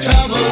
trouble